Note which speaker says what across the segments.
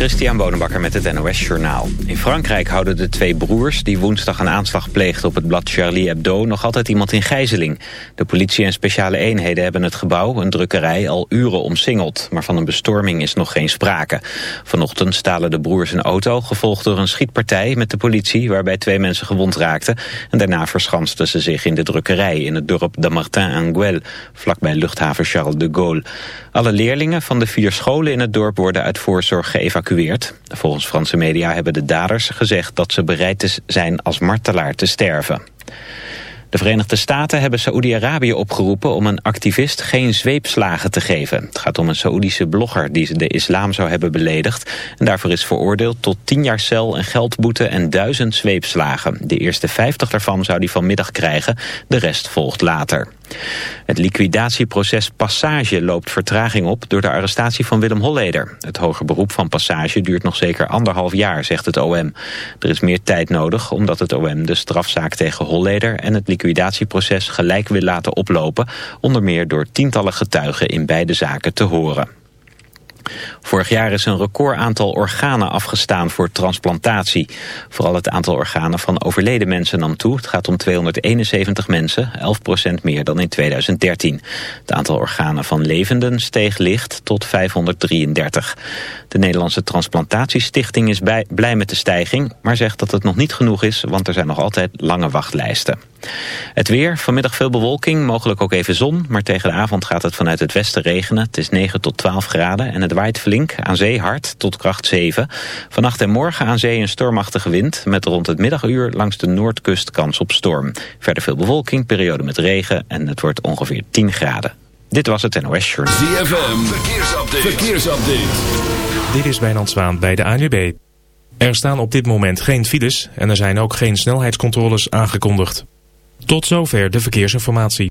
Speaker 1: Christian Bonenbakker met het NOS Journaal. In Frankrijk houden de twee broers die woensdag een aanslag pleegden op het blad Charlie Hebdo nog altijd iemand in gijzeling. De politie en speciale eenheden hebben het gebouw, een drukkerij, al uren omsingeld. Maar van een bestorming is nog geen sprake. Vanochtend stalen de broers een auto, gevolgd door een schietpartij met de politie waarbij twee mensen gewond raakten. En daarna verschansten ze zich in de drukkerij in het dorp Damartin-Anguel, vlakbij luchthaven Charles de Gaulle. Alle leerlingen van de vier scholen in het dorp worden uit voorzorg geëvacueerd. Volgens Franse media hebben de daders gezegd dat ze bereid zijn als martelaar te sterven. De Verenigde Staten hebben Saoedi-Arabië opgeroepen om een activist geen zweepslagen te geven. Het gaat om een Saoedische blogger die de islam zou hebben beledigd. En daarvoor is veroordeeld tot 10 jaar cel en geldboete en duizend zweepslagen. De eerste 50 daarvan zou hij vanmiddag krijgen, de rest volgt later. Het liquidatieproces Passage loopt vertraging op door de arrestatie van Willem Holleder. Het hoger beroep van Passage duurt nog zeker anderhalf jaar, zegt het OM. Er is meer tijd nodig omdat het OM de strafzaak tegen Holleder en het liquidatieproces gelijk wil laten oplopen, onder meer door tientallen getuigen in beide zaken te horen. Vorig jaar is een record aantal organen afgestaan voor transplantatie. Vooral het aantal organen van overleden mensen nam toe. Het gaat om 271 mensen, 11% meer dan in 2013. Het aantal organen van levenden steeg licht tot 533. De Nederlandse Transplantatiestichting is blij met de stijging... maar zegt dat het nog niet genoeg is, want er zijn nog altijd lange wachtlijsten. Het weer, vanmiddag veel bewolking, mogelijk ook even zon... maar tegen de avond gaat het vanuit het westen regenen. Het is 9 tot 12 graden en het waait flink, aan zee hard tot kracht 7. Vannacht en morgen aan zee een stormachtige wind... met rond het middaguur langs de noordkust kans op storm. Verder veel bewolking, periode met regen en het wordt ongeveer 10 graden. Dit was het NOS Journal.
Speaker 2: ZFM, verkeersupdate. verkeersupdate.
Speaker 3: Dit is Wijnand Zwaan bij de ANWB. Er staan op dit moment geen files en er zijn ook geen snelheidscontroles aangekondigd. Tot zover de verkeersinformatie.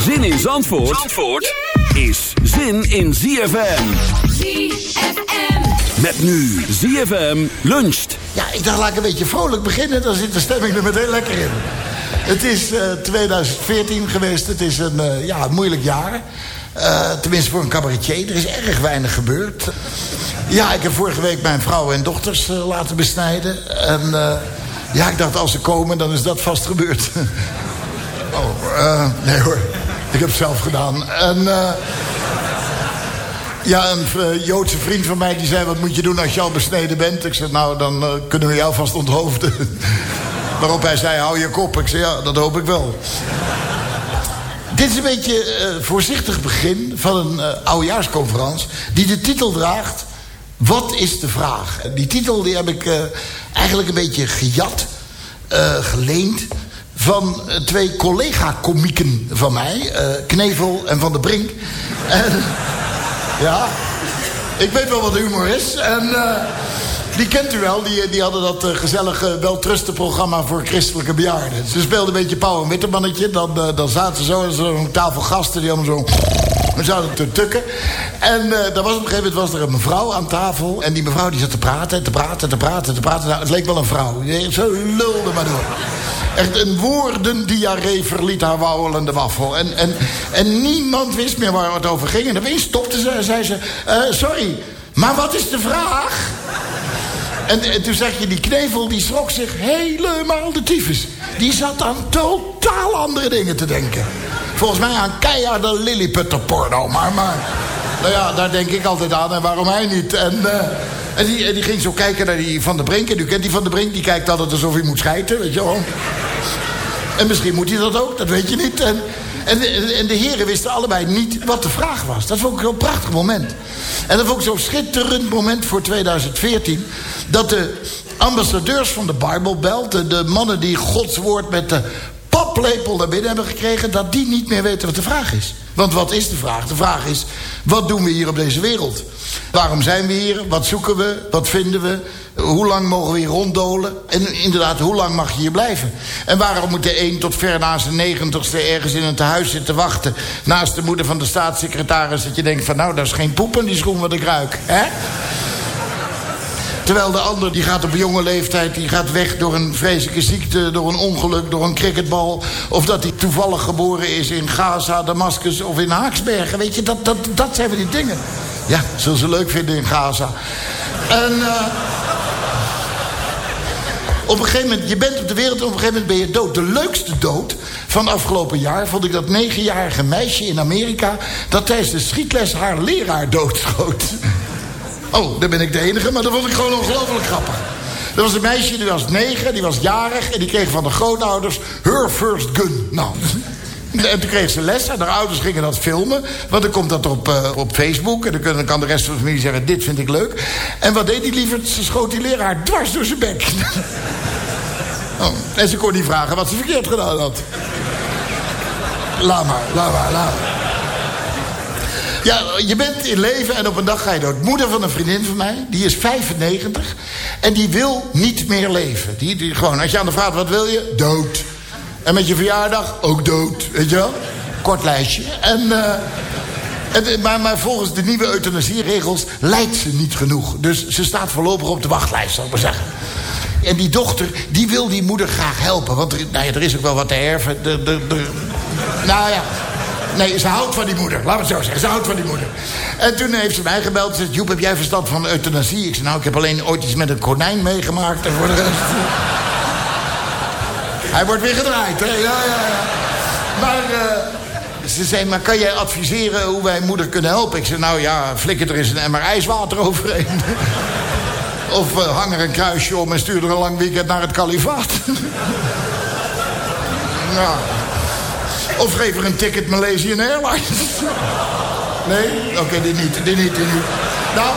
Speaker 2: Zin in Zandvoort, Zandvoort is zin in ZFM.
Speaker 4: ZFM.
Speaker 2: Met nu ZFM luncht.
Speaker 5: Ja, ik dacht, laat ik een beetje vrolijk beginnen. Dan zit de stemming er meteen lekker in. Het is eh, 2014 geweest. Het is een, eh, ja, moeilijk jaar. Eh, tenminste voor een cabaretier. Er is erg weinig gebeurd. Ja, ik heb vorige week mijn vrouw en dochters eh, laten besnijden. En eh, ja, ik dacht, als ze komen, dan is dat vast gebeurd. oh, eh, nee hoor. Ik heb het zelf gedaan. En... eh, ja, een eh, Joodse vriend van mij die zei... wat moet je doen als je al besneden bent? Ik zei, nou, dan eh, kunnen we jou vast onthoofden. Waarop hij zei, hou je kop. Ik zei, ja, dat hoop ik wel. Dit is een beetje eh voorzichtig begin van een eh oudejaarsconferentie... die de titel draagt... Wat is de vraag? En Die titel die heb ik eigenlijk een beetje gejat, geleend... van eh, twee collega-komieken van mij. eh, Knevel en Van der Brink. En... Ja, ik weet wel wat humor is. En eh, die kent u wel. Die, die hadden dat eh, gezellige weltrustenprogramma voor christelijke bejaarden. Ze speelden een beetje Pauw en Wittemannetje. Dan, dan zaten ze zo en zo'n tafel gasten die allemaal zo... we zaten te tukken. En uh, er was op een gegeven moment was er een mevrouw aan tafel. En die mevrouw die zat te praten, te praten, te praten, te praten. Nou, het leek wel een vrouw. Zo lulde maar door. Echt een woordendiarree verliet haar wauwelende waffel. En, en, en niemand wist meer waar het over ging. En opeens stopte ze en zei ze... Uh, sorry, maar wat is de vraag? En, en, toen zag je die knevel, die schrok zich helemaal de tyfus. Die zat aan totaal andere dingen te denken. Volgens mij aan keiharde lilliputterporno. Maar, maar, nou ja, daar denk ik altijd aan. En waarom hij niet? En, uh, en, die, en die ging zo kijken naar die Van der Brink. En u kent die Van der Brink, die kijkt altijd alsof hij moet schijten. Weet je wel. En misschien moet hij dat ook, dat weet je niet. En, en, de, en de heren wisten allebei niet wat de vraag was. Dat vond ik een prachtig moment. En dat vond ik zo'n schitterend moment voor 2014... dat de ambassadeurs van de Bible. De, de mannen die Gods woord met de paplepel naar binnen hebben gekregen... dat die niet meer weten wat de vraag is. Want wat is de vraag? De vraag is, wat doen we hier op deze wereld? Waarom zijn we hier? Wat zoeken we? Wat vinden we? Hoe lang mogen we hier ronddolen? En inderdaad, hoe lang mag je hier blijven? En waarom moet de een tot ver na zijn negentigste ergens in een tehuis zitten wachten... naast de moeder van de staatssecretaris... dat je denkt van nou, dat is geen poep in die schoen wat ik ruik. Hè? Terwijl de ander die gaat op jonge leeftijd... die gaat weg door een vreselijke ziekte, door een ongeluk, door een cricketbal... of dat hij toevallig geboren is in Gaza, Damascus of in Haaksbergen. Weet je, dat, dat, dat zijn we die dingen. Ja, zullen ze leuk vinden in Gaza. En... Uh, op een gegeven moment, je bent op de wereld en op een gegeven moment ben je dood. De leukste dood van afgelopen jaar vond ik dat negenjarige meisje in Amerika... dat tijdens de schietles haar leraar doodschoot. Oh, dan ben ik de enige, maar dat vond ik gewoon ongelooflijk grappig. Er was een meisje, die was negen, die was jarig... en die kreeg van de grootouders her first gun. Nou, en toen kreeg ze les en haar ouders gingen dat filmen. Want dan komt dat op, uh, op Facebook. En dan kan de rest van de familie zeggen, dit vind ik leuk. En wat deed die liever? Ze schoot die leraar dwars door zijn bek. oh, en ze kon niet vragen wat ze verkeerd gedaan had. Laat maar, laat maar, laat maar. Ja, je bent in leven en op een dag ga je dood. Moeder van een vriendin van mij, die is 95. En die wil niet meer leven. Die, die, gewoon, als je aan de vraag wat wil je? Dood. En met je verjaardag ook dood, weet je wel? Kort lijstje. En, uh, en, maar, maar volgens de nieuwe euthanasieregels lijdt ze niet genoeg. Dus ze staat voorlopig op de wachtlijst, zal ik maar zeggen. En die dochter, die wil die moeder graag helpen. Want er, nou ja, er is ook wel wat te erven. De, de, de, nou ja, Nee, ze houdt van die moeder. Laat het zo zeggen. Ze houdt van die moeder. En toen heeft ze mij gebeld. Ze zei, Joep, heb jij verstand van euthanasie? Ik zei, nou, ik heb alleen ooit iets met een konijn meegemaakt. En voor de rest... Hij wordt weer gedraaid, hè? Ja, ja, ja. Maar... Uh, ze zei, maar kan jij adviseren hoe wij moeder kunnen helpen? Ik zei, nou ja, flikker er eens een emmer ijswater overheen. of uh, hang er een kruisje om en stuur er een lang weekend naar het kalifaat. nou... Of geef er een ticket Malaysian Airlines. Nee? Oké, okay, die niet, die niet, die niet. Nou,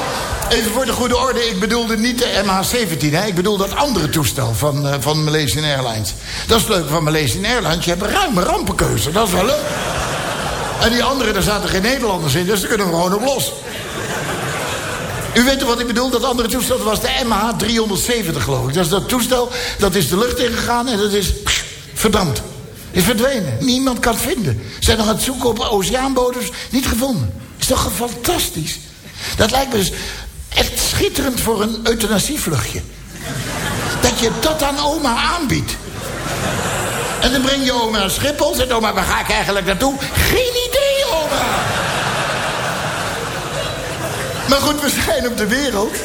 Speaker 5: even voor de goede orde. Ik bedoelde niet de MH17, hè. Ik bedoel dat andere toestel van, uh, van Malaysian Airlines. Dat is leuk van Malaysian Airlines. Je hebt een ruime rampenkeuze. Dat is wel leuk. En die andere, daar zaten geen Nederlanders in. Dus daar kunnen we gewoon op los. U weet wat ik bedoel? Dat andere toestel dat was de MH370, geloof ik. Dat is dat toestel, dat is de lucht ingegaan en dat is pff, verdampt. Is verdwenen. Niemand kan vinden. Ze zijn nog aan het zoeken op oceaanbodems. Niet gevonden. Is toch fantastisch? Dat lijkt me dus echt schitterend voor een euthanasievluchtje. Dat je dat aan oma aanbiedt. En dan breng je oma naar Schiphol. Zegt oma, waar ga ik eigenlijk naartoe? Geen idee, oma. Maar goed, we zijn op de wereld.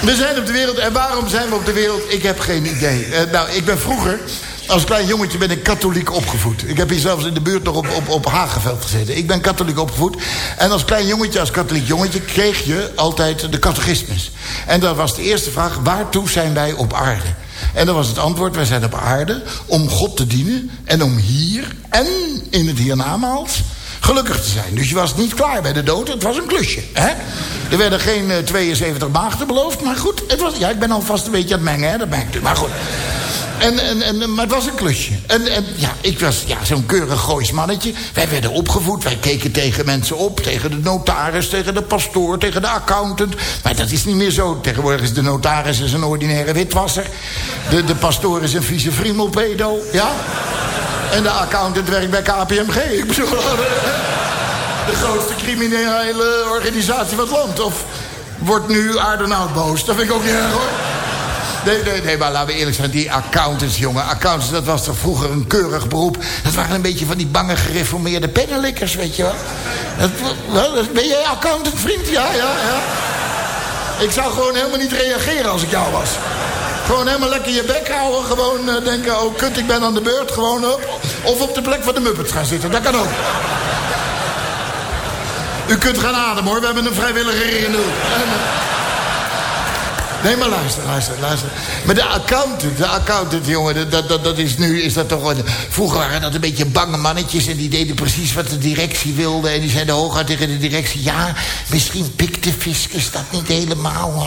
Speaker 5: We zijn op de wereld. En waarom zijn we op de wereld? Ik heb geen idee. Uh, nou, ik ben vroeger... Als klein jongetje ben ik katholiek opgevoed. Ik heb hier zelfs in de buurt nog op, op, op Hageveld gezeten. Ik ben katholiek opgevoed. En als klein jongetje, als katholiek jongetje... kreeg je altijd de catechismus. En dat was de eerste vraag... waartoe zijn wij op aarde? En dan was het antwoord, wij zijn op aarde om God te dienen... en om hier en in het hiernamaals gelukkig te zijn. Dus je was niet klaar bij de dood, het was een klusje. Hè? Er werden geen uh, 72 maagden beloofd, maar goed. Het was, ja, ik ben alvast een beetje aan het mengen, hè, dat merkt u. Maar goed. En, en, en, maar het was een klusje. En, en ja, ik was ja, zo'n keurig goois mannetje. Wij werden opgevoed. Wij keken tegen mensen op. Tegen de notaris, tegen de pastoor, tegen de accountant. Maar dat is niet meer zo. Tegenwoordig is de notaris is een ordinaire witwasser. De, de pastoor is een vieze friemelpedo. Ja? En de accountant werkt bij KPMG. Ik bedoel... de grootste criminele organisatie van het land. Of wordt nu Aardenhout boos? Dat vind ik ook niet erg, hoor. Nee, nee, nee, maar laten we eerlijk zijn. Die accountants, jongen. Accountants, dat was toch vroeger een keurig beroep. Dat waren een beetje van die bange gereformeerde pennenlikkers, weet je wel. Dat, ben jij accountant, vriend? Ja, ja, ja. Ik zou gewoon helemaal niet reageren als ik jou was. Gewoon helemaal lekker je bek houden. Gewoon eh, denken, oh kut, ik ben aan de beurt. Gewoon op. Of op de plek van de Muppets gaan zitten. Dat kan ook. U kunt gaan ademen hoor. We hebben een vrijwilliger in de hoek. Nee, maar luister, luister, luister. Maar de accountant, de accountant, jongen, dat, dat, dat is nu, is dat toch... Vroeger waren dat een beetje bange mannetjes... en die deden precies wat de directie wilde... en die zeiden hooguit tegen de directie... ja, misschien pikt de fiscus dat niet helemaal.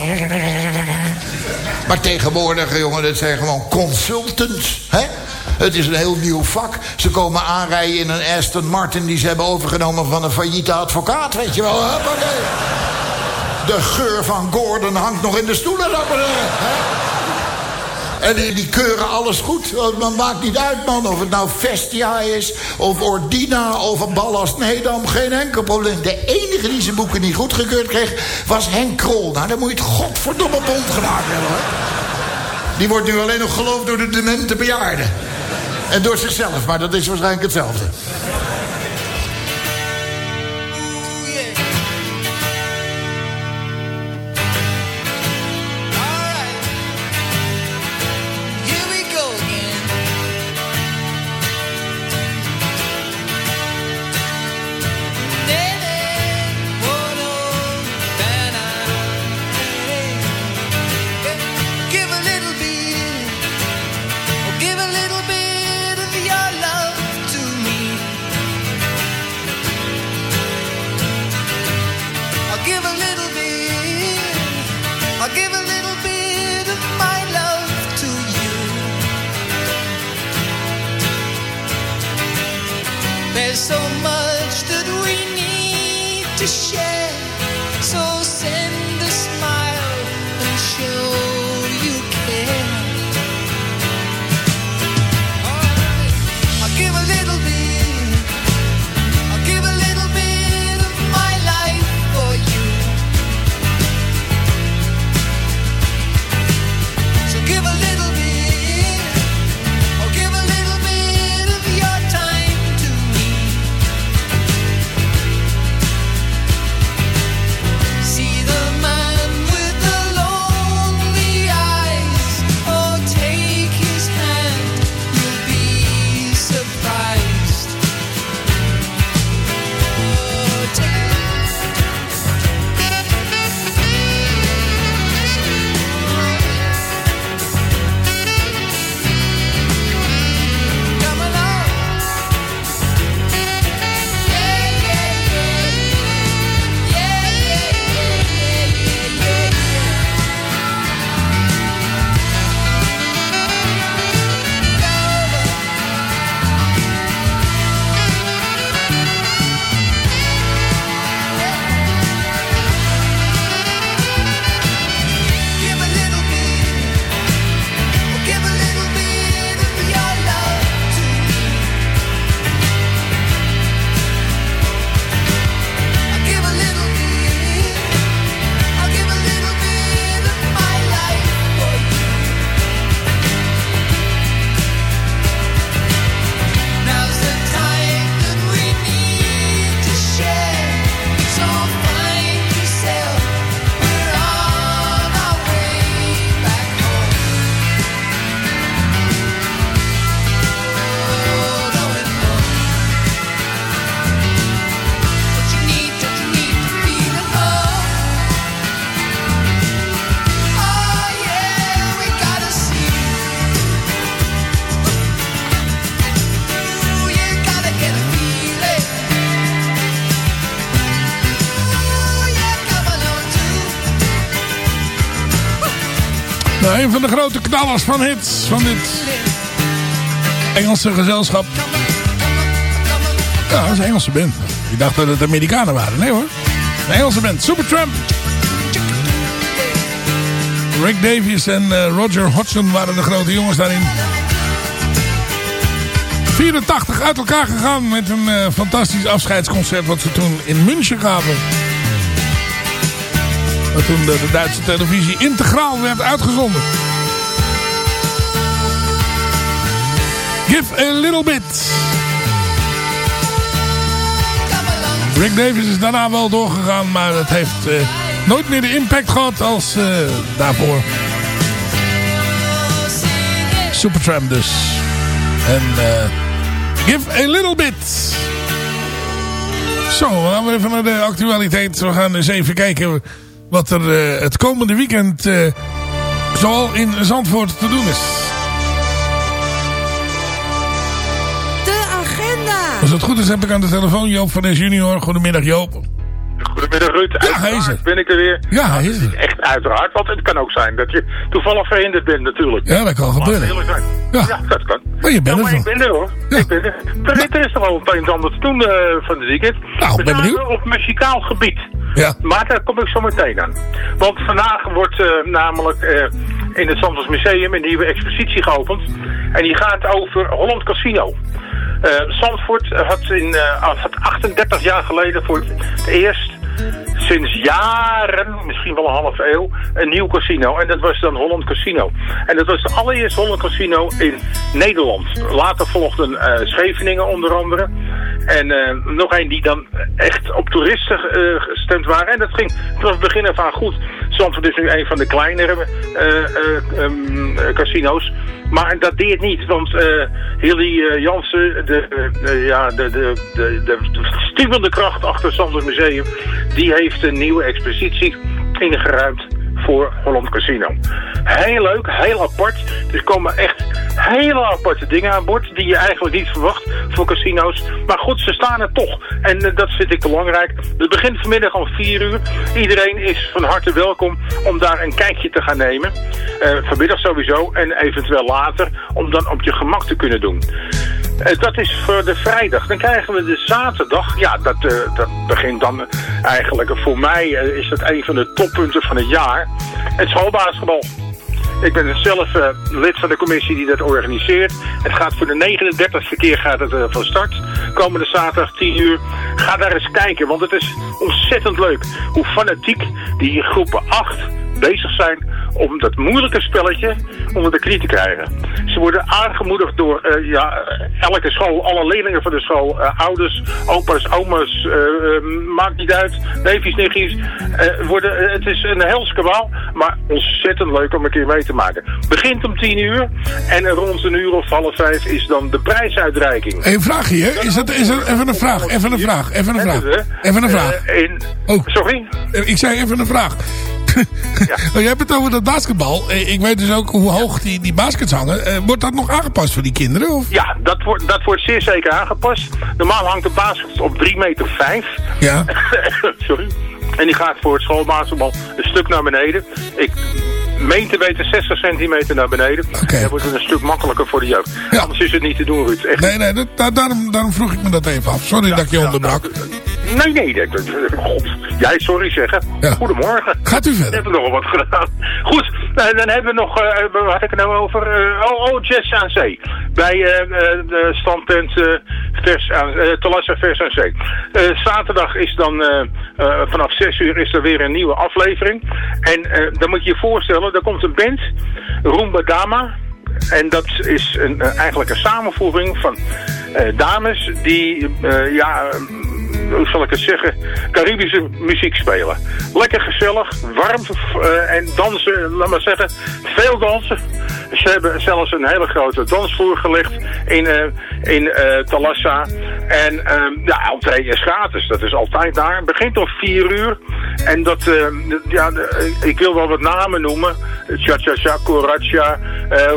Speaker 5: Maar tegenwoordig, jongen, dat zijn gewoon consultants, hè? Het is een heel nieuw vak. Ze komen aanrijden in een Aston Martin... die ze hebben overgenomen van een failliete advocaat, weet je wel. De geur van Gordon hangt nog in de stoelen. En die, keuren alles goed. Het maakt niet uit, man. Of het nou Vestia is, of Ordina, of een Ballast Nedam. Geen enkel probleem. De enige die zijn boeken niet goedgekeurd kreeg, was Henk Krol. Nou, dan moet je het godverdomme bond gemaakt hebben, hoor. Die wordt nu alleen nog geloofd door de demente bejaarden. En door zichzelf, maar dat is waarschijnlijk hetzelfde.
Speaker 6: Van de grote knallers van hits van dit Engelse gezelschap. Ja, dat is een Engelse band. Ik dacht dat het Amerikanen waren. Nee hoor. Een Engelse band. Supertramp. Rick Davies en eh, Roger Hodgson waren de grote jongens daarin. 84 uit elkaar gegaan met een eh, fantastisch afscheidsconcert wat ze toen in München gaven. Wat toen de, de Duitse televisie integraal werd uitgezonden. Give a little bit. Rick Davis is daarna wel doorgegaan, maar het heeft eh, nooit meer de impact gehad als eh, daarvoor. Supertramp dus. En eh, Give a little bit. Zo, dan gaan we even naar de actualiteit. We gaan eens even kijken wat er het komende weekend zoal in Zandvoort te doen is. Het goed is heb ik aan de telefoon Joop van S junior. Goedemiddag Joop.
Speaker 7: Goedemiddag Ruud.
Speaker 6: Ja, er.
Speaker 7: Uiteraard ben ik er weer.
Speaker 6: Ja, hij is er.
Speaker 7: Echt uiteraard, want het kan ook zijn dat je toevallig verhinderd bent natuurlijk.
Speaker 6: Ja, dat kan gebeuren. Ja.
Speaker 7: Ja. dat kan.
Speaker 6: Maar je bent
Speaker 7: Ja,
Speaker 6: er
Speaker 7: maar ik
Speaker 6: van.
Speaker 7: ben er hoor.
Speaker 6: Ja.
Speaker 7: Ik ben er. Er, er is toch wel een en ander te doen eh, van de weekend.
Speaker 6: Nou, ben benieuwd.
Speaker 7: Op muzikaal gebied.
Speaker 6: Ja.
Speaker 7: Maar daar kom ik zo meteen aan. Want vandaag wordt eh, namelijk eh, in het Zandvoort Museum een nieuwe expositie geopend. En die gaat over Holland Casino. Eh Zandvoort had, in, eh, had 38 jaar geleden voor het eerst sinds jaren, misschien wel een half eeuw, een nieuw casino. En dat was dan Holland Casino. En dat was de allereerste Holland Casino in Nederland. Later volgden eh, Scheveningen onder andere. En nog een die dan echt op toeristen gestemd waren. En dat ging vanaf het begin af aan goed. Zandvoort is nu een van de kleinere eh, eh, ehm, eh, casino's. Maar dat deed niet, want eh Hilly eh, Jansen, de, de, ja, de, de, de, de, kracht achter Zandvoort Museum, die heeft een nieuwe expositie ingeruimd voor Holland Casino. Heel leuk, heel apart. Er komen echt hele aparte dingen aan boord die je eigenlijk niet verwacht voor casino's. Maar goed, ze staan er toch. En eh, dat vind ik belangrijk. Het begint vanmiddag om 4 uur. Iedereen is van harte welkom om daar een kijkje te gaan nemen. Eh, vanmiddag sowieso en eventueel later om dan op je gemak te kunnen doen. Eh, dat is voor de vrijdag. Dan krijgen we de zaterdag. Ja, dat, eh, dat begint dan eh, eigenlijk. Voor mij is dat een van de toppunten van het jaar. Het schoolbasketbal. Ik ben zelf eh, lid van de commissie die dat organiseert. Het gaat voor de 39e keer gaat het, eh, van start. Komende zaterdag 10 uur. Ga daar eens kijken, want het is ontzettend leuk hoe fanatiek die groepen 8 bezig zijn om dat moeilijke spelletje onder de knie te krijgen. Ze worden aangemoedigd door eh, ja, elke school, alle leerlingen van de school, ouders, opa's, oma's, maakt niet uit, neefjes, nichtjes. worden, het is een hels kabaal, maar ontzettend leuk om een keer mee te maken. Begint om 10 uur en rond een uur of half vijf is dan de prijsuitreiking.
Speaker 6: Een vraagje, hè? Is dat, is dat, even een vraag, even een vraag, even een vraag. Even een vraag.
Speaker 7: eh, in,
Speaker 6: Oh.
Speaker 7: Sorry?
Speaker 6: Eh, Ik zei even een vraag. Oh, jij hebt het over dat basketbal. Eh, Ik weet dus ook hoe hoog die, die baskets hangen. Wordt dat nog aangepast voor die kinderen? Of?
Speaker 7: Ja, dat wordt, dat wordt zeer zeker aangepast. Normaal hangt de basket op 3 meter 5.
Speaker 6: Ja.
Speaker 7: Sorry. En die gaat voor het schoolbasketbal een stuk naar beneden. Ik meen te weten 60 centimeter naar beneden.
Speaker 6: Oké.
Speaker 7: Dan wordt het een stuk makkelijker voor de jeugd.
Speaker 6: Ja.
Speaker 7: Anders is het niet te doen, Ruud. Echt.
Speaker 6: Nee, nee, dat, daarom, daarom vroeg ik me dat even af. Sorry dat ik je
Speaker 7: Ja,
Speaker 6: onderbrak.
Speaker 7: nou, Nee, nee. dat- God, jij sorry zeggen.
Speaker 6: Ja.
Speaker 7: Goedemorgen.
Speaker 6: Gaat u
Speaker 7: We
Speaker 6: verder.
Speaker 7: hebben nog wel wat gedaan. Goed, nou, dan hebben we nog, eh, waar had ik het nou over? Eh, oh, oh, Jazz aan Zee. Bij eh, eh, de standpunt eh vers aan, eh, Talassa Vers aan Zee. Eh, zaterdag is dan, eh, eh, vanaf 6 uur is er weer een nieuwe aflevering. En eh, dan moet je je voorstellen, er komt een band, Roomba Dama. En dat is een, eh, eigenlijk een samenvoeging van eh, dames die, eh, ja, hoe zal ik het zeggen, Caribische muziek spelen. Lekker gezellig, warm eh, en dansen, laat maar zeggen, veel dansen. Ze hebben zelfs een hele grote dansvloer gelegd in, eh in eh, Talassa. En eh, ja, entree is gratis, dat is altijd daar. Het begint om vier uur. En dat, eh, ja, ik wil wel wat namen noemen. Cha-cha-cha, Coracha, eh,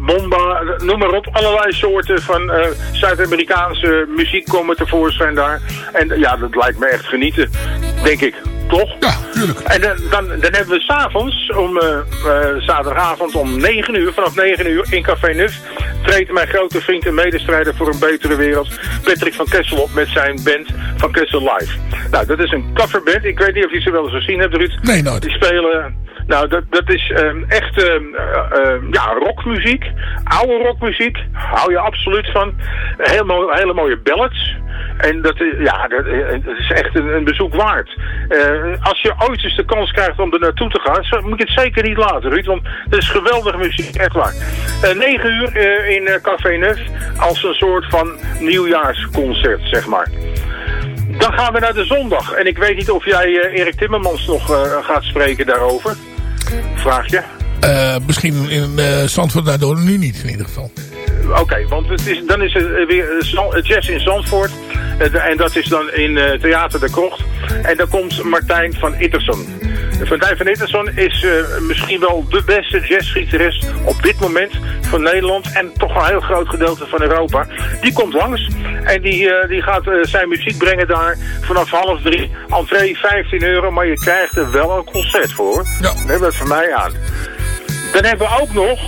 Speaker 7: bomba, noem maar op. Allerlei soorten van eh, Zuid-Amerikaanse muziek komen tevoorschijn daar. En ja, dat lijkt me echt genieten, denk ik. Toch?
Speaker 6: Ja, tuurlijk.
Speaker 7: En dan, dan, dan hebben we s'avonds, om eh, eh, zaterdagavond om 9 uur, vanaf 9 uur in Café Nuf, treedt mijn grote vriend en medestrijder voor een betere wereld, Patrick van Kessel op met zijn band van Kessel Live. Nou, dat is een coverband. Ik weet niet of je ze wel eens gezien hebt, Ruud.
Speaker 6: Nee, nooit.
Speaker 7: Die spelen Nou, dat, dat is ehm, echt ehm, eh, ehm, ja, rockmuziek. Oude rockmuziek. Hou je absoluut van. Heel mooi, hele mooie ballads. En dat, is- ja, dat, eh, dat is echt een, bezoek waard. Eh, als je ooit eens de kans krijgt om er naartoe te gaan, moet je het zeker niet laten, Ruud. Want het is geweldige muziek, echt waar. Eh 9 uur eh, in eh, Café Neuf als een soort van nieuwjaarsconcert, zeg maar. Dan gaan we naar de zondag. En ik weet niet of jij eh, Erik Timmermans nog eh, gaat spreken daarover. Vraag
Speaker 6: Eh, misschien in uh, Zandvoort daardoor nu niet in ieder geval.
Speaker 7: Oké, want het is, dan is eh, weer eh, eh, jazz in Zandvoort. Eh, en dat is dan in eh, Theater de Krocht. En dan komt Martijn van Itterson. Martijn van Itterson is eh, misschien wel de beste jazzgitarist op dit moment van Nederland. En toch een heel groot gedeelte van Europa. Die komt langs. En die, eh, die gaat eh, zijn muziek brengen daar vanaf half drie. Entree 15 euro, maar je krijgt er wel een concert voor.
Speaker 6: Ja.
Speaker 7: Neem dat van mij aan. Dan hebben we ook nog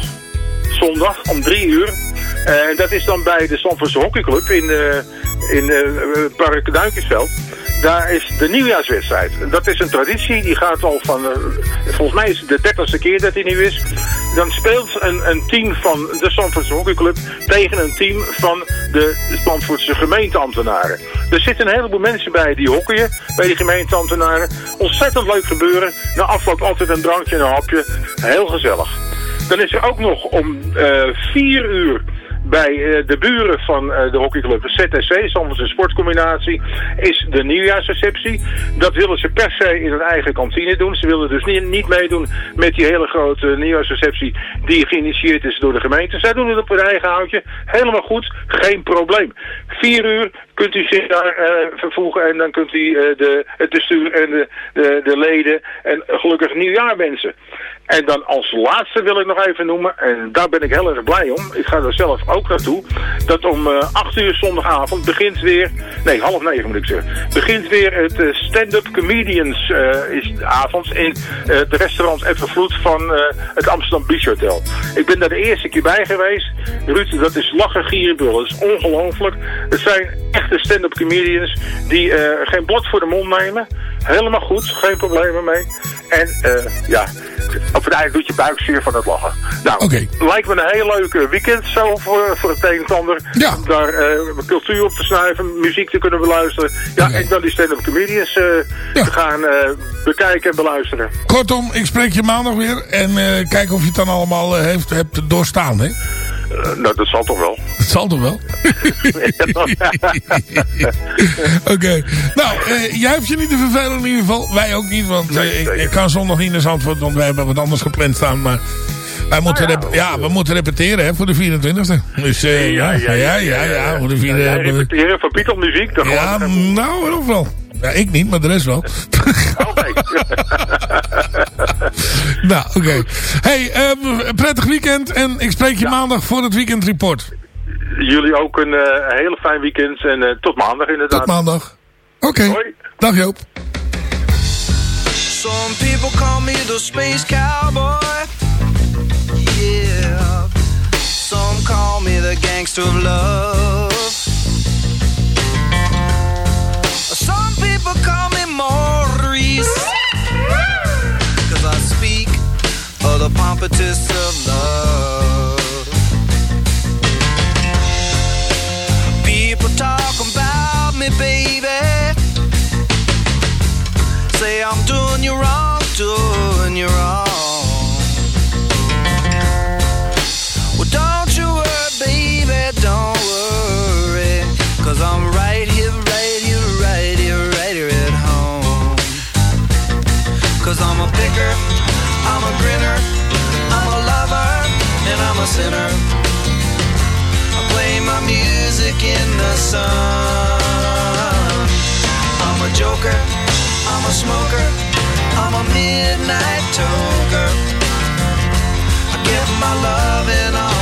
Speaker 7: zondag om drie uur. En dat is dan bij de Stamfordse Hockeyclub in, eh in eh, Park Duinkensveld. Daar is de nieuwjaarswedstrijd. Dat is een traditie, die gaat al van, volgens mij is het de dertigste keer dat die nieuw is. Dan speelt een, een team van de Stamfordse Hockeyclub tegen een team van de Stamfordse gemeenteambtenaren. Er zitten een heleboel mensen bij die hockeyen, bij die gemeenteambtenaren. Ontzettend leuk gebeuren. Na afloop altijd een drankje en een hapje. Heel gezellig. Dan is er ook nog om eh vier uur bij eh, de buren van eh, de hockeyclub ZSC, Zandvoortse Sportcombinatie, is de nieuwjaarsreceptie. Dat willen ze per se in hun eigen kantine doen. Ze willen dus niet, niet meedoen met die hele grote nieuwjaarsreceptie die geïnitieerd is door de gemeente. Zij doen het op hun eigen houtje. Helemaal goed, geen probleem. Vier uur kunt u zich daar eh, vervoegen en dan kunt u de, het bestuur en de, de, de leden en gelukkig nieuwjaar wensen. En dan als laatste wil ik nog even noemen, en daar ben ik heel erg blij om. Ik ga er zelf ook naartoe. Dat om eh 8 uur zondagavond begint weer, nee half negen moet ik zeggen, begint weer het eh, stand-up comedians eh, is de avond in het restaurant Evervloed van het Amsterdam Beach Hotel. Ik ben daar de eerste keer bij geweest. Ruud, dat is lachen, gieren. Dat is ongelooflijk. Het zijn echte stand-up comedians die geen blad voor de mond nemen. Helemaal goed, geen problemen mee. En ja, op het einde doet je buik zeer van het lachen. Nou, lijkt me een heel leuk weekend zo voor, voor het een en ander.
Speaker 6: Ja.
Speaker 7: Om daar eh, cultuur op te snuiven, muziek te kunnen beluisteren. Ja,
Speaker 6: Oké.
Speaker 7: en dan die stand-up comedians
Speaker 6: Ja.
Speaker 7: te gaan eh, bekijken en beluisteren.
Speaker 6: Kortom, ik spreek je maandag weer. En kijk of je het dan allemaal heeft, hebt doorstaan. Hè?
Speaker 7: Eh, nou, dat zal toch wel.
Speaker 6: Dat zal toch wel? Oké. Nou, eh, jij hoeft je niet te vervelen in ieder geval. Wij ook niet, want
Speaker 7: Nee,
Speaker 6: eh, ik, kan zondag niet naar Zandvoort, want wij hebben wat anders gepland staan. Maar wij moeten,
Speaker 7: Ah, ja.
Speaker 6: ja, we moeten repeteren hè, voor de 24e. Dus eh, ja, ja, ja, ja, ja, voor de
Speaker 7: Ja, jij
Speaker 6: 24e.
Speaker 7: repeteren van Pieter muziek. Dan
Speaker 6: Ja, nou, of wel. Ja, ik niet, maar de rest wel.
Speaker 7: Oké.
Speaker 6: nou, oké. Hey, ehm, een prettig weekend. En ik spreek je maandag voor het weekend report.
Speaker 7: Jullie ook een eh, hele fijn weekend en eh, tot maandag inderdaad.
Speaker 6: Tot maandag. Oké.
Speaker 7: Hoi.
Speaker 6: Dag Joop.
Speaker 4: Some people call me the space cowboy. Yeah. Some call me the gangster of love. People call me Maurice. Cause I speak of the pompatus of love. People talk about me, baby. Say I'm doing you wrong, doing you wrong. Well, don't you worry, baby, don't I'm a I'm a grinner, I'm a lover, and I'm a sinner. I play my music in the sun. I'm a joker, I'm a smoker, I'm a midnight toker. I get my loving on the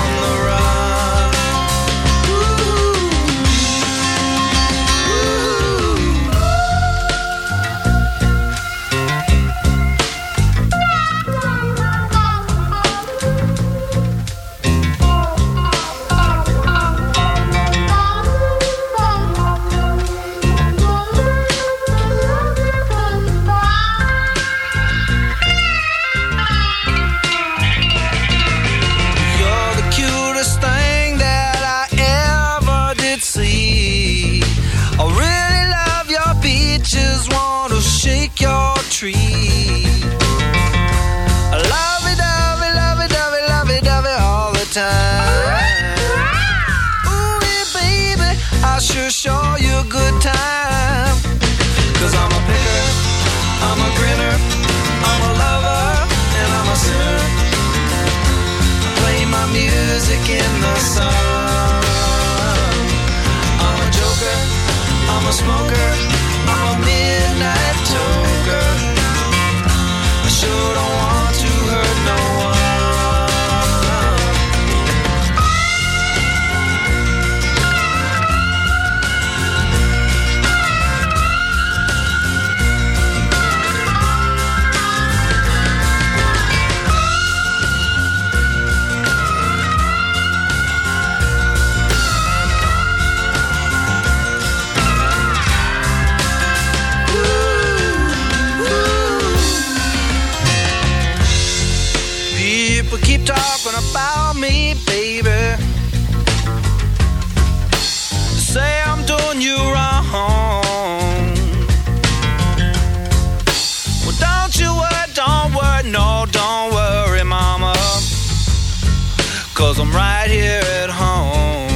Speaker 4: Cause I'm right here at home.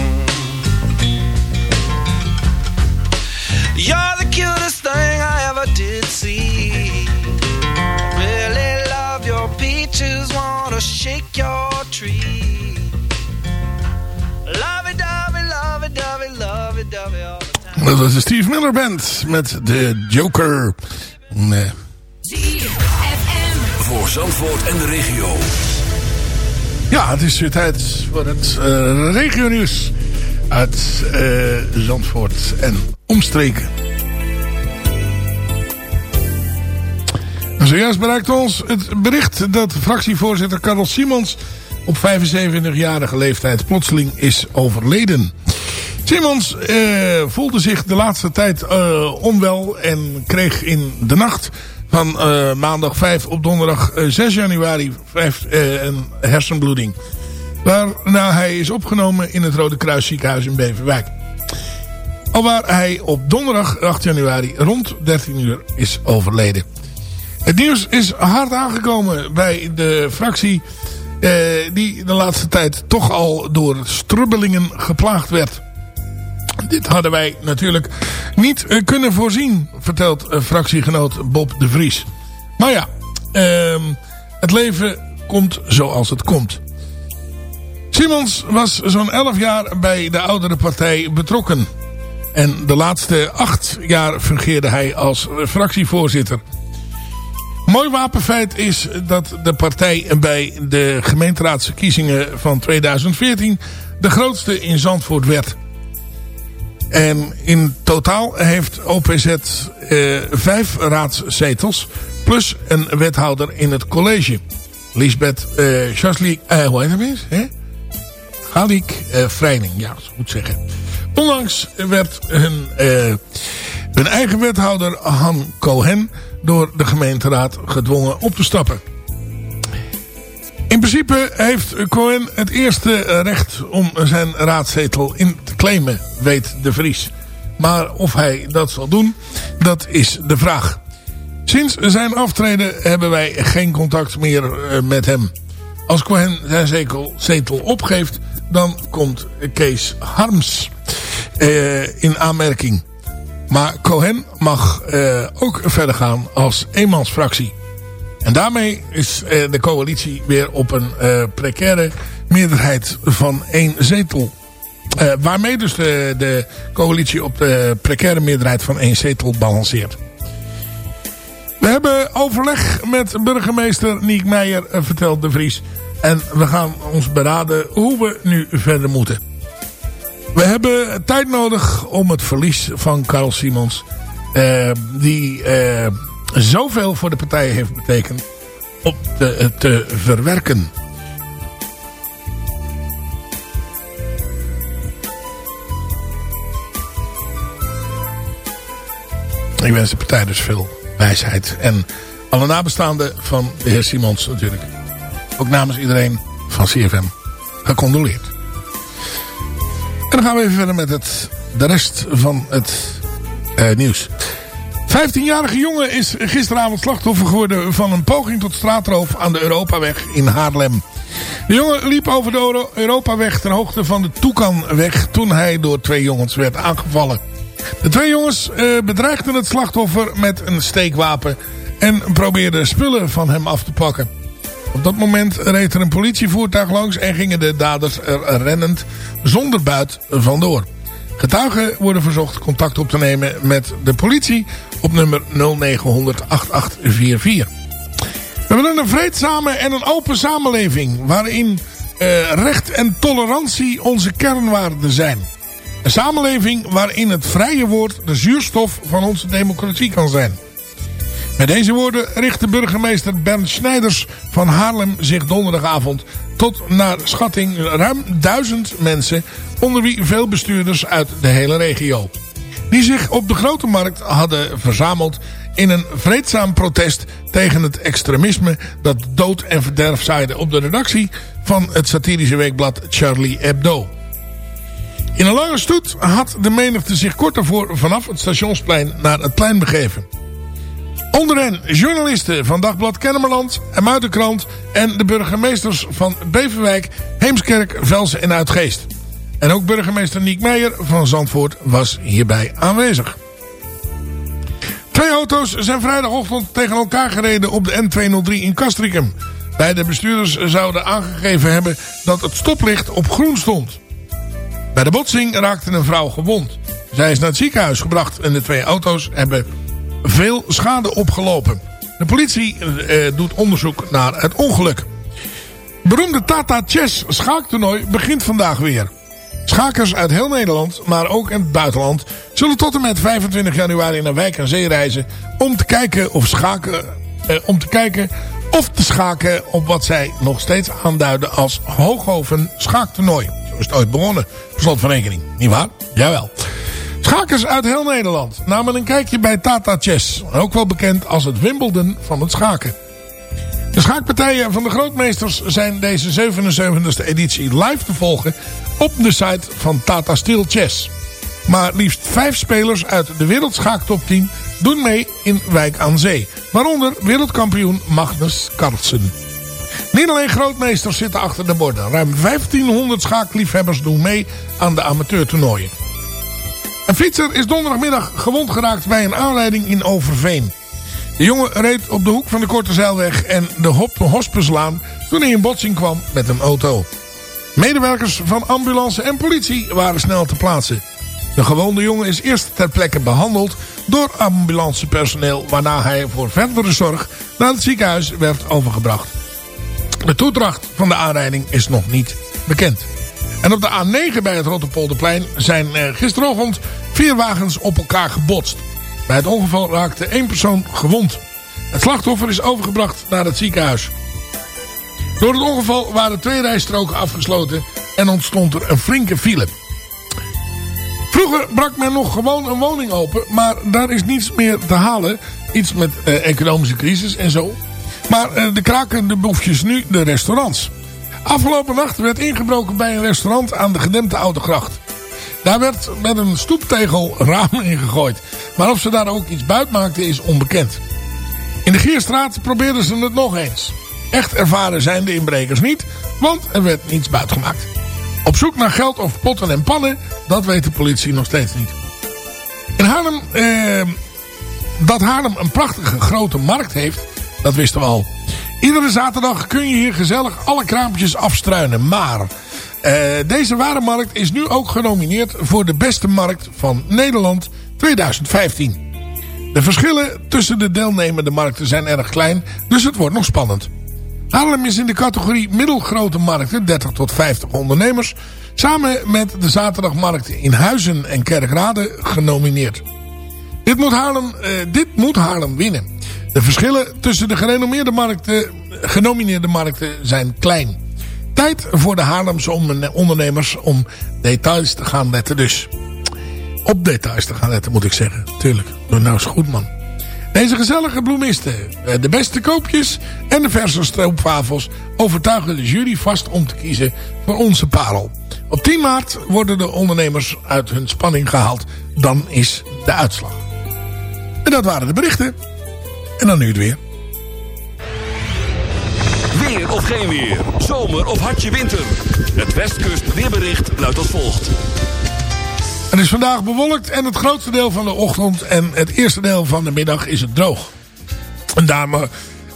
Speaker 4: You're the cutest thing I ever did see. Really love your peaches, wanna shake your tree. Love it, dovey, love it, dovey, love it, dovey, all the time.
Speaker 6: Dat was de Steve Miller Band met de Joker. Nee.
Speaker 2: Voor Zandvoort en de regio.
Speaker 6: Ja, het is weer tijd voor het eh regionieuws uit eh, Zandvoort en omstreken. En Zojuist bereikt ons het bericht dat fractievoorzitter Karel Simons op 75-jarige leeftijd plotseling is overleden. Simons eh, voelde zich de laatste tijd onwel en kreeg in de nacht van eh, maandag 5 op donderdag eh, 6 januari vijf, eh, een hersenbloeding. Waarna hij is opgenomen in het Rode Kruis ziekenhuis in Beverwijk. Alwaar hij op donderdag 8 januari rond 13 uur is overleden. Het nieuws is hard aangekomen bij de fractie eh, die de laatste tijd toch al door strubbelingen geplaagd werd. Dit hadden wij natuurlijk niet eh, kunnen voorzien, vertelt eh, fractiegenoot Bob de Vries. Maar ja, ehm, het leven komt zoals het komt. Simons was zo'n 11 jaar bij de oudere partij betrokken. En de laatste acht jaar fungeerde hij als fractievoorzitter. Mooi wapenfeit is dat de partij bij de gemeenteraadsverkiezingen van 2014 de grootste in Zandvoort werd. En in totaal heeft OPZ eh, vijf raadszetels plus een wethouder in het college. Lisbeth eh Chaslik, eh, hoe heet het eens? Hè? Galik eh Vreining, ja, dat goed zeggen. Onlangs werd eh, hun eigen wethouder Han Cohen door de gemeenteraad gedwongen op te stappen. In principe heeft Cohen het eerste recht om zijn raadzetel in te claimen, weet de Vries. Maar of hij dat zal doen, dat is de vraag. Sinds zijn aftreden hebben wij geen contact meer eh, met hem. Als Cohen zijn zetel, opgeeft, dan komt Kees Harms eh, in aanmerking. Maar Cohen mag eh, ook verder gaan als eenmansfractie. En daarmee is eh, de coalitie weer op een eh, precaire meerderheid van één zetel. Eh, waarmee dus de, de coalitie op de precaire meerderheid van één zetel balanceert. We hebben overleg met burgemeester Niek Meijer, vertelt de Vries. En we gaan ons beraden hoe we nu verder moeten. We hebben tijd nodig om het verlies van Karel Simons... die zoveel voor de partij heeft betekend... op te, te verwerken. Ik wens de partij dus veel wijsheid. En alle nabestaanden van de heer Simons natuurlijk. Ook namens iedereen van CFM gecondoleerd. En dan gaan we even verder met het, de rest van het eh, nieuws. 15-jarige jongen is gisteravond slachtoffer geworden van een poging tot straatroof aan de Europaweg in Haarlem. De jongen liep over de Euro- Europaweg ter hoogte van de Toekanweg toen hij door twee jongens werd aangevallen. De twee jongens eh, bedreigden het slachtoffer met een steekwapen en probeerden spullen van hem af te pakken. Op dat moment reed er een politievoertuig langs en gingen de daders er rennend zonder buit vandoor. Getuigen worden verzocht contact op te nemen met de politie op nummer 0900 8844. We willen een vreedzame en een open samenleving waarin eh, recht en tolerantie onze kernwaarden zijn. Een samenleving waarin het vrije woord de zuurstof van onze democratie kan zijn. Met deze woorden richt de burgemeester Bernd Snijders van Haarlem zich donderdagavond tot naar schatting ruim duizend mensen, onder wie veel bestuurders uit de hele regio. Die zich op de Grote Markt hadden verzameld in een vreedzaam protest tegen het extremisme dat dood en verderf zaaide op de redactie van het satirische weekblad Charlie Hebdo. In een lange stoet had de menigte zich kort daarvoor vanaf het stationsplein naar het plein begeven. Onder hen journalisten van Dagblad Kennemerland en Muidenkrant en de burgemeesters van Beverwijk, Heemskerk, Velsen en Uitgeest. En ook burgemeester Niek Meijer van Zandvoort was hierbij aanwezig. Twee auto's zijn vrijdagochtend tegen elkaar gereden op de N203 in Castricum. Beide bestuurders zouden aangegeven hebben dat het stoplicht op groen stond. Bij de botsing raakte een vrouw gewond. Zij is naar het ziekenhuis gebracht en de twee auto's hebben veel schade opgelopen. De politie eh, doet onderzoek naar het ongeluk. Beroemde Tata Chess schaaktoernooi begint vandaag weer. Schakers uit heel Nederland, maar ook in het buitenland... zullen tot en met 25 januari naar Wijk aan Zee reizen... om te kijken of schaken... Eh, om te kijken of te schaken op wat zij nog steeds aanduiden als Hooghoven schaaktoernooi. Zo is het ooit begonnen, per slot van rekening. Niet waar? Jawel. Schakers uit heel Nederland namen een kijkje bij Tata Chess. Ook wel bekend als het Wimbledon van het schaken. De schaakpartijen van de grootmeesters zijn deze 77e editie live te volgen op de site van Tata Steel Chess. Maar liefst vijf spelers uit de wereldschaak-top 10 doen mee in Wijk aan Zee. Waaronder wereldkampioen Magnus Carlsen. Niet alleen grootmeesters zitten achter de borden. Ruim 1500 schaakliefhebbers doen mee aan de amateurtoernooien. Een fietser is donderdagmiddag gewond geraakt bij een aanrijding in Overveen. De jongen reed op de hoek van de Korte Zeilweg en de Hospeslaan toen hij in botsing kwam met een auto. Medewerkers van ambulance en politie waren snel te plaatsen. De gewonde jongen is eerst ter plekke behandeld door ambulancepersoneel... waarna hij voor verdere zorg naar het ziekenhuis werd overgebracht. De toedracht van de aanrijding is nog niet bekend. En op de A9 bij het Rotterpolderplein zijn eh, gisterochtend vier wagens op elkaar gebotst. Bij het ongeval raakte één persoon gewond. Het slachtoffer is overgebracht naar het ziekenhuis. Door het ongeval waren twee rijstroken afgesloten en ontstond er een flinke file. Vroeger brak men nog gewoon een woning open, maar daar is niets meer te halen. Iets met eh, economische crisis en zo. Maar eh, de kraken de boefjes nu de restaurants. Afgelopen nacht werd ingebroken bij een restaurant aan de gedempte Oude. Daar werd met een stoeptegel ramen ingegooid. Maar of ze daar ook iets buiten maakten is onbekend. In de Gierstraat probeerden ze het nog eens. Echt ervaren zijn de inbrekers niet, want er werd niets buitgemaakt. Op zoek naar geld of potten en pannen, dat weet de politie nog steeds niet. In Haarlem, eh, dat Haarlem een prachtige grote markt heeft, dat wisten we al. Iedere zaterdag kun je hier gezellig alle kraampjes afstruinen. Maar eh, deze warenmarkt is nu ook genomineerd voor de beste markt van Nederland 2015. De verschillen tussen de deelnemende markten zijn erg klein, dus het wordt nog spannend. Haarlem is in de categorie middelgrote markten, 30 tot 50 ondernemers, samen met de zaterdagmarkten in Huizen en Kerkrade genomineerd. Dit moet Haarlem, eh, dit moet Haarlem winnen. De verschillen tussen de gerenommeerde markten, genomineerde markten zijn klein. Tijd voor de Haarlemse onderne- ondernemers om details te gaan letten dus. Op details te gaan letten moet ik zeggen. Tuurlijk, doe nou eens goed man. Deze gezellige bloemisten, eh, de beste koopjes en de verse stroopwafels overtuigen de jury vast om te kiezen voor onze parel. Op 10 maart worden de ondernemers uit hun spanning gehaald. Dan is de uitslag. En dat waren de berichten. En dan nu het weer.
Speaker 2: Weer of geen weer. Zomer of hartje winter. Het Westkust weerbericht luidt als volgt.
Speaker 6: Het is vandaag bewolkt en het grootste deel van de ochtend en het eerste deel van de middag is het droog. En,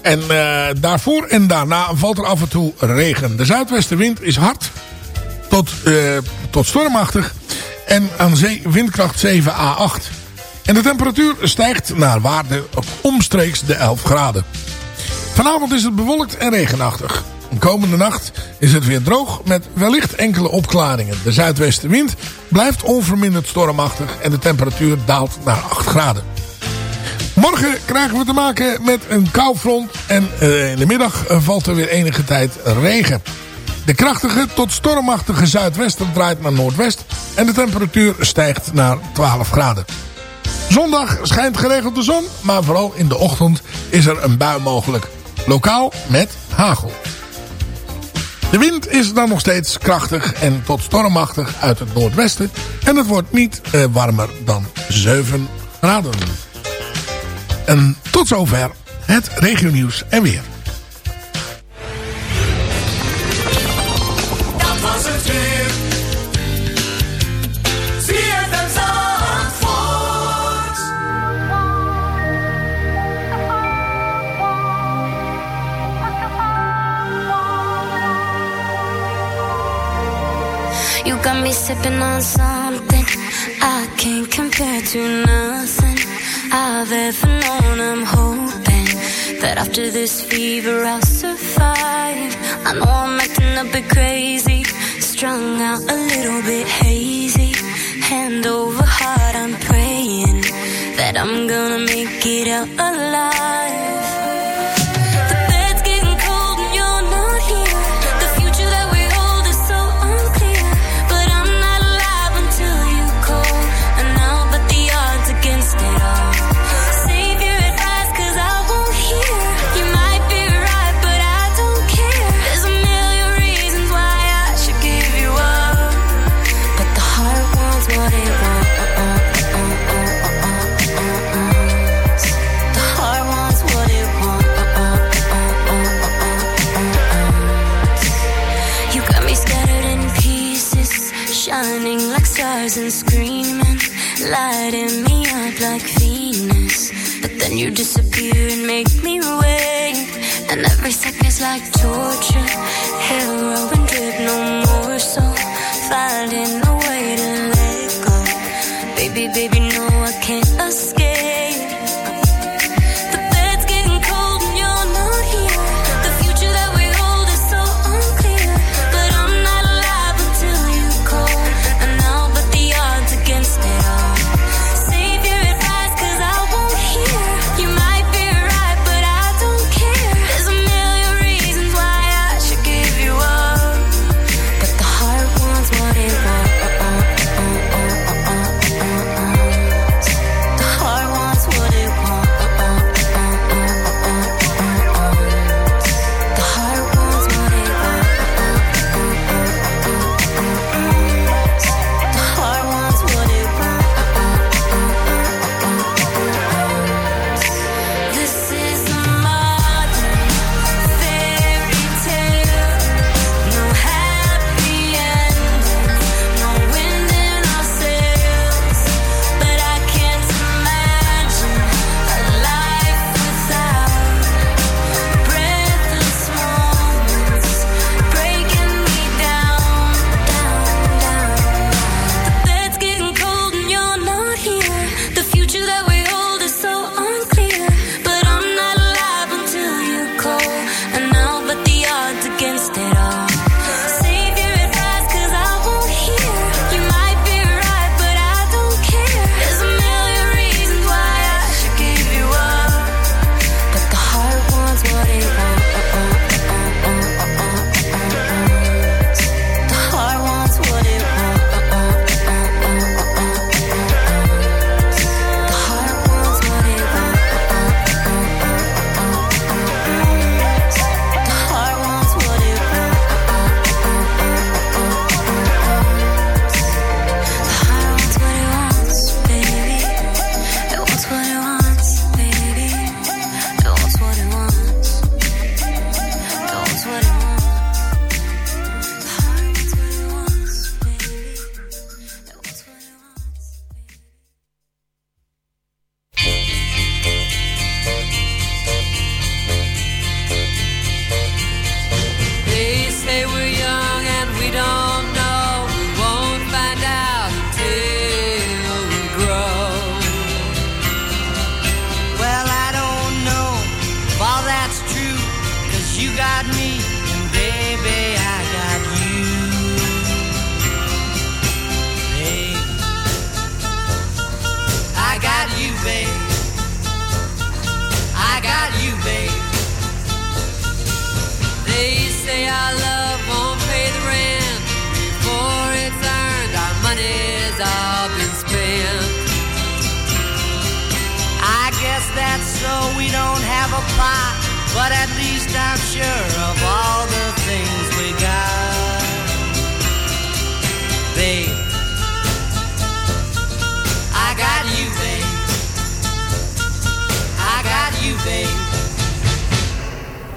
Speaker 6: en eh, daarvoor en daarna valt er af en toe regen. De zuidwestenwind is hard tot, eh, tot stormachtig en aan zee windkracht 7 à 8. En de temperatuur stijgt naar waarde op omstreeks de 11 graden. Vanavond is het bewolkt en regenachtig. De komende nacht is het weer droog met wellicht enkele opklaringen. De zuidwestenwind blijft onverminderd stormachtig en de temperatuur daalt naar 8 graden. Morgen krijgen we te maken met een koufront en eh, in de middag eh, valt er weer enige tijd regen. De krachtige tot stormachtige zuidwester draait naar noordwest en de temperatuur stijgt naar 12 graden. Zondag schijnt geregeld de zon, maar vooral in de ochtend is er een bui mogelijk. Lokaal met hagel. De wind is dan nog steeds krachtig en tot stormachtig uit het noordwesten. En het wordt niet eh, warmer dan 7 graden. En tot zover het regionieuws en weer.
Speaker 8: Me sipping on something I can't compare to nothing I've ever known. I'm hoping that after this fever I'll survive. I know I'm acting a bit crazy, strung out a little bit hazy. Hand over heart, I'm praying that I'm gonna make it out alive. Stars and screaming, lighting me up like Venus. But then you disappear and make me wait, and every second's like torture. Heroin drip, no more so, finding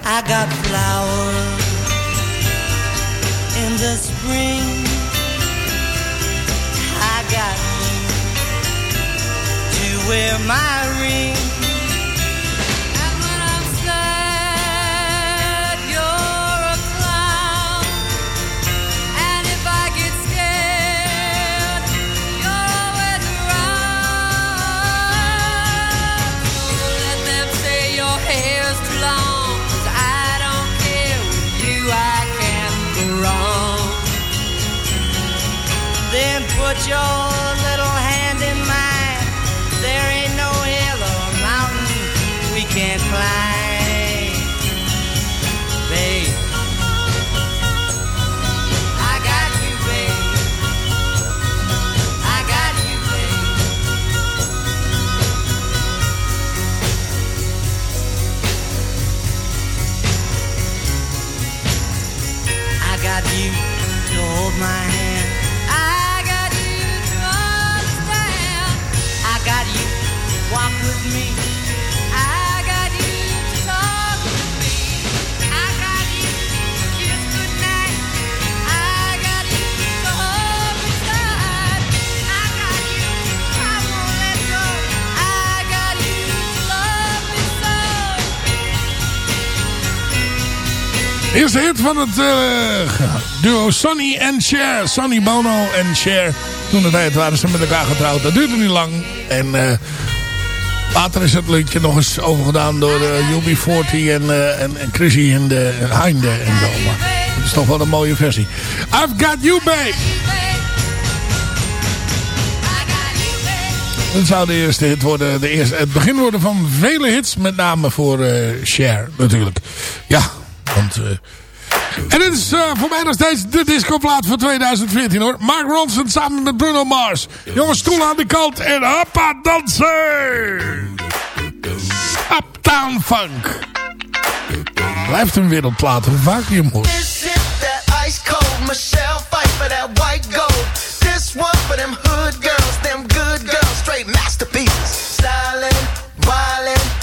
Speaker 8: I
Speaker 9: got flowers in the spring. I got you to wear my ring. your
Speaker 6: Eerste hit van het eh, duo Sonny en Cher. Sonny Bono en Cher. Toen de tijd waren ze met elkaar getrouwd. Dat duurde niet lang. En eh, later is het liedje nog eens overgedaan door uh, UB40 en, eh, en, Chrissy en de Heinde en zo. Het is toch wel een mooie versie. I've Got You Babe. Dat zou de eerste hit worden. De eerste, het begin worden van vele hits. Met name voor eh Cher natuurlijk. Ja, eh, en dit is eh, voor mij nog steeds de discoplaat van 2014 hoor. Mark Ronson samen met Bruno Mars. Jongens, stoel aan de kant en hoppa dansen! Uptown Funk. Blijft een wereldplaat, hoe vaak je hoort.
Speaker 10: This hit that ice cold Michelle fight for that white gold. This one for them hood girls, them good girls, straight masterpieces. Stylin', wildin',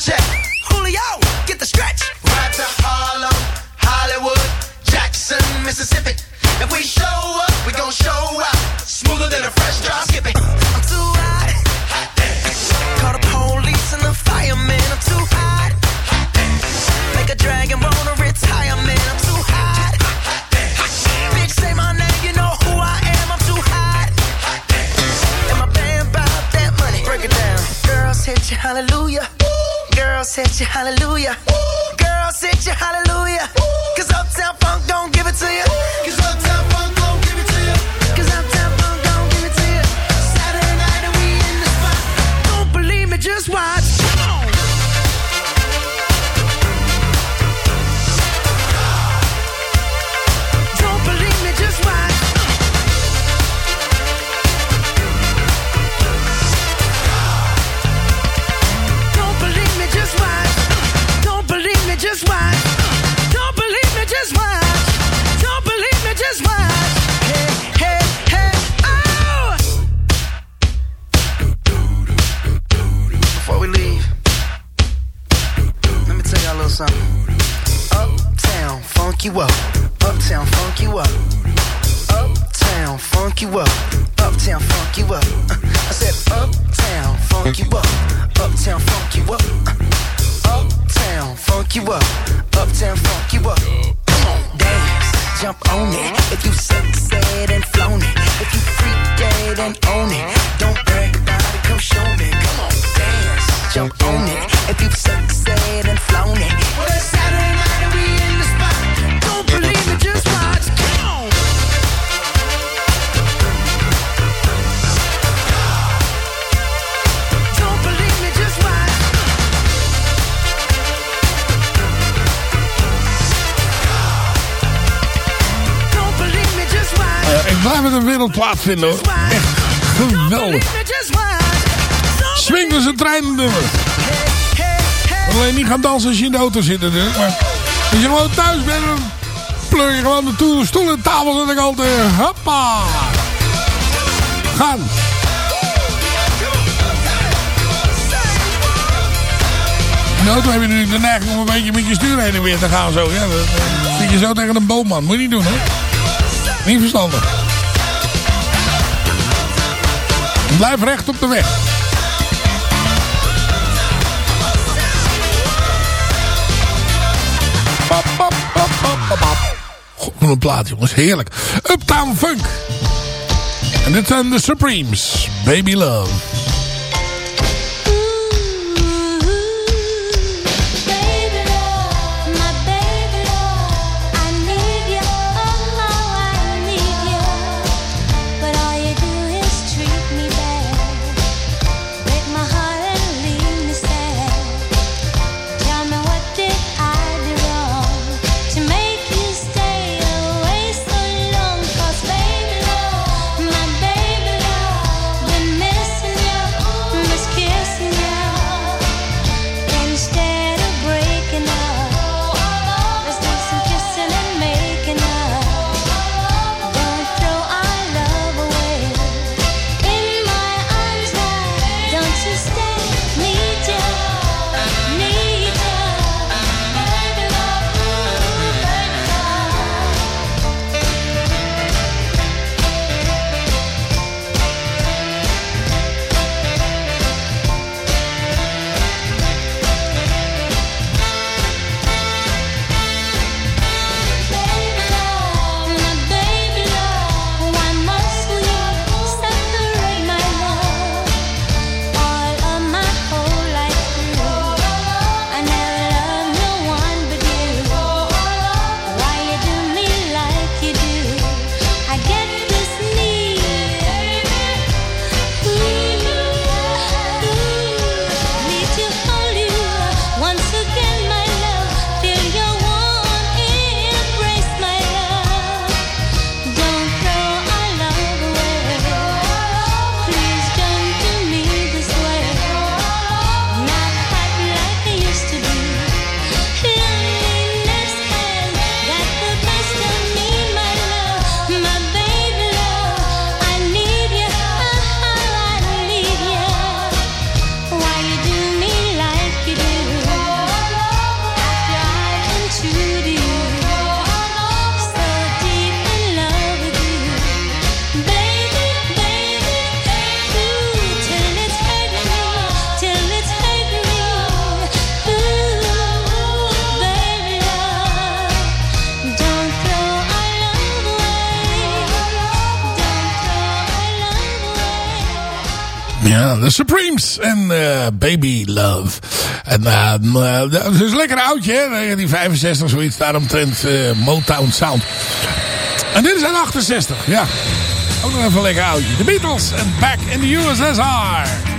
Speaker 10: Check. Julio, get the stretch. Right to Harlem, Hollywood, Jackson, Mississippi.
Speaker 11: het een wereld vinden hoor. Echt geweldig. Swing is een treinnummer. Alleen niet gaan dansen als je in de auto zit natuurlijk. Als je gewoon thuis bent, dan pleur je gewoon de Stoel en tafel zet ik altijd. Hoppa. Gaan. In de auto heb je nu de neiging om een beetje met je stuur heen en weer te gaan. Zo, ja. Je zo tegen een boom. Moet je niet doen, hè? Niet verstandig. Blijf recht op de weg. God, wat een plaat jongens, heerlijk. Uptown Funk. En dit zijn de Supremes. Baby Love. Supremes en eh, Baby Love. En eh, eh, dat is een lekker oudje, hè? 1965, zoiets daaromtrent uh, Motown Sound. En dit is een 68, ja. Ook nog even een lekker oudje. The Beatles en Back in the USSR.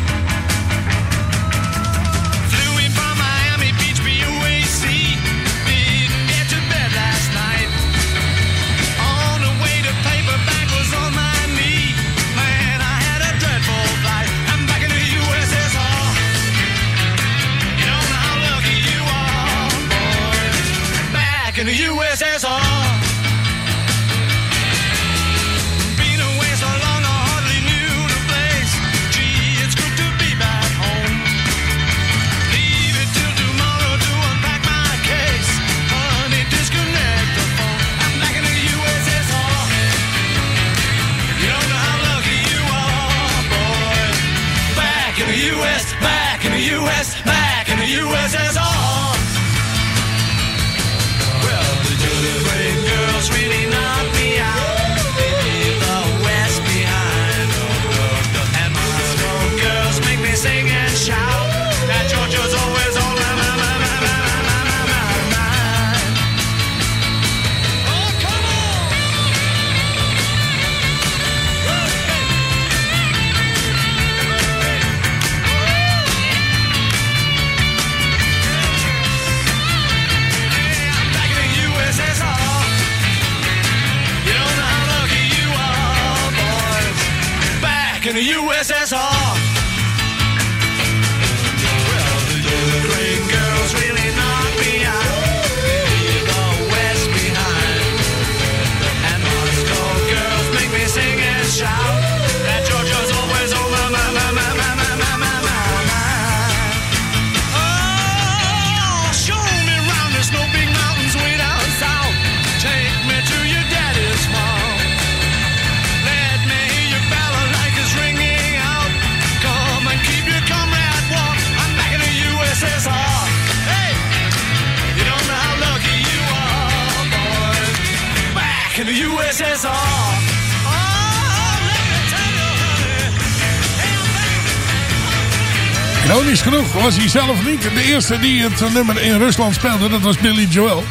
Speaker 6: Nou,
Speaker 12: Ironisch genoeg was hij zelf niet de eerste die het nummer in Rusland speelde. Dat was Billy Joel.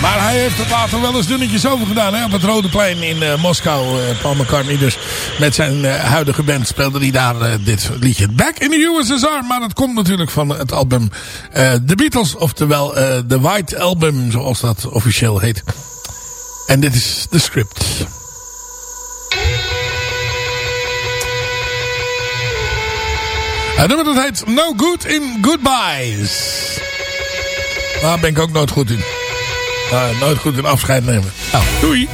Speaker 12: Maar hij heeft het later wel eens dunnetjes over gedaan. Hè? Op het Rode Plein in uh, Moskou. Uh, Paul McCartney dus met zijn eh, huidige band speelde hij daar dit liedje. Back in the USSR. Maar dat komt natuurlijk van het album The Beatles. Oftewel The White Album zoals dat officieel heet. En dit is de script. Het nummer dat heet No Good in Goodbyes. Daar ben ik ook nooit goed in. Nooit goed in afscheid nemen. Nou, doei.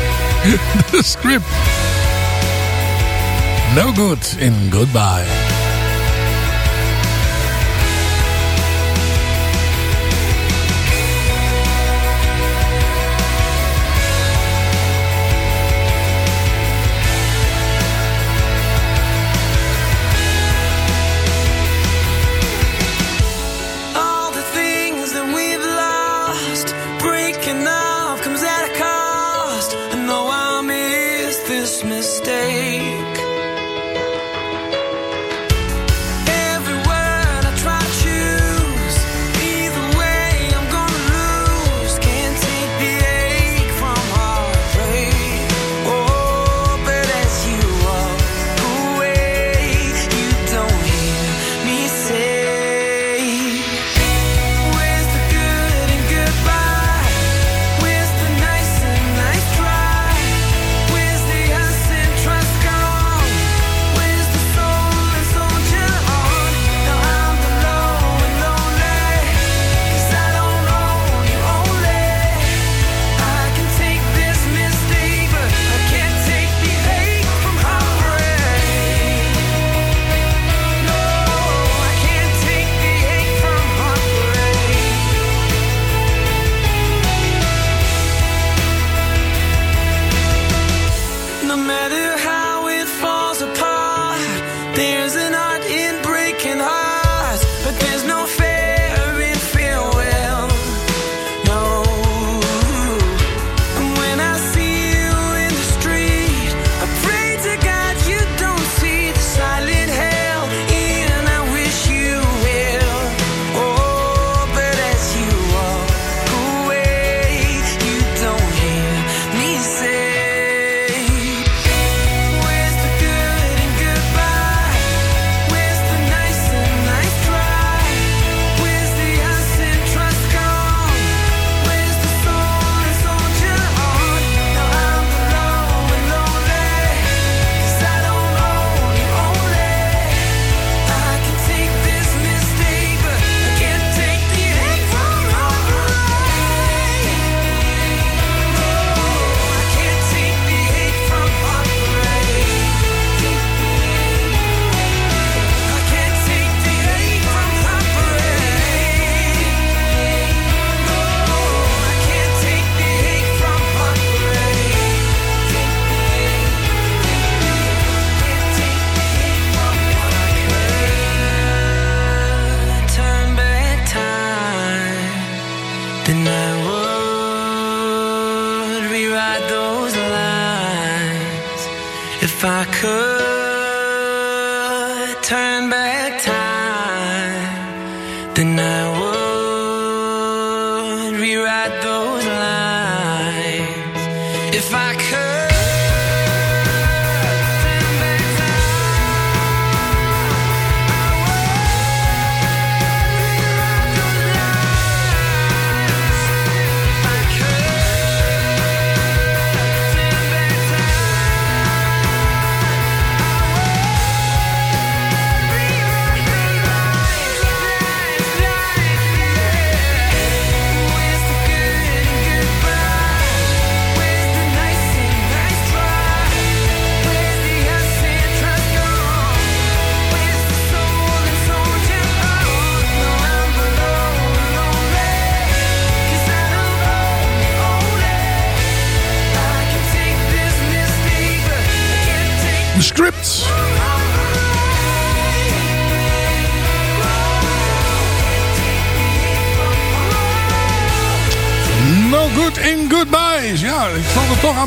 Speaker 12: De script. No Good in Goodbye.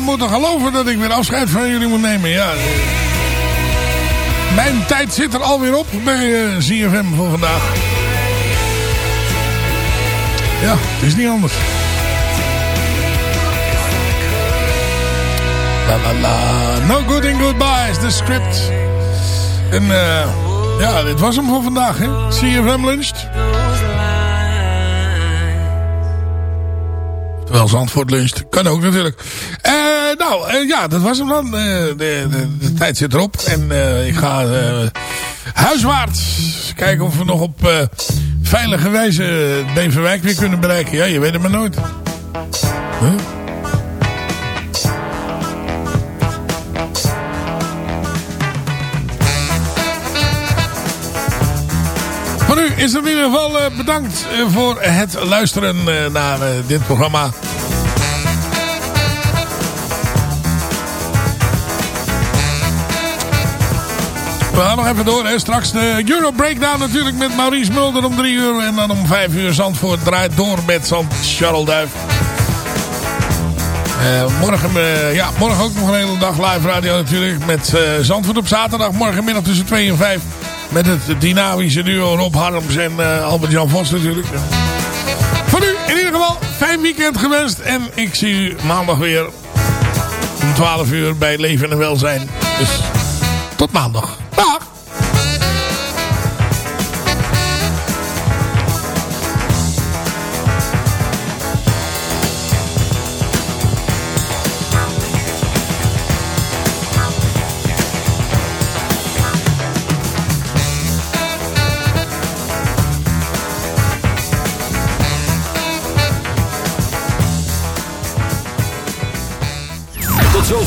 Speaker 6: Aan moeten geloven dat ik weer afscheid van jullie moet nemen. Ja. Mijn tijd zit er alweer op bij eh, ZFM voor vandaag. Ja, het is niet anders. La la la. No good in goodbyes, de script. En eh, ja, dit was hem voor vandaag, hè. CFM Luncht. Terwijl Zandvoort luncht. Kan ook natuurlijk. Eh, nou, eh, ja, dat was hem dan. Eh, de, de, de tijd zit erop. En ik ga huiswaarts kijken of we nog op veilige wijze Beverwijk weer kunnen bereiken. Ja, je weet het maar nooit. Huh? Is in ieder geval eh, bedankt eh, voor het luisteren eh, naar dit programma. We gaan nog even door. Hè. Straks de Euro Breakdown natuurlijk met Maurice Mulder om drie uur. En dan om vijf uur Zandvoort draait door met Zand Charles Duif. Morgen, ja, morgen ook nog een hele dag live radio natuurlijk. Met eh, Zandvoort op zaterdag. Morgenmiddag tussen 2 en 5. Met het dynamische duo Rob Harms en eh, Albert-Jan Vos natuurlijk. Voor nu in ieder geval fijn weekend gewenst. En ik zie u maandag weer om 12 uur bij Leven en Welzijn. Dus tot maandag. Dag!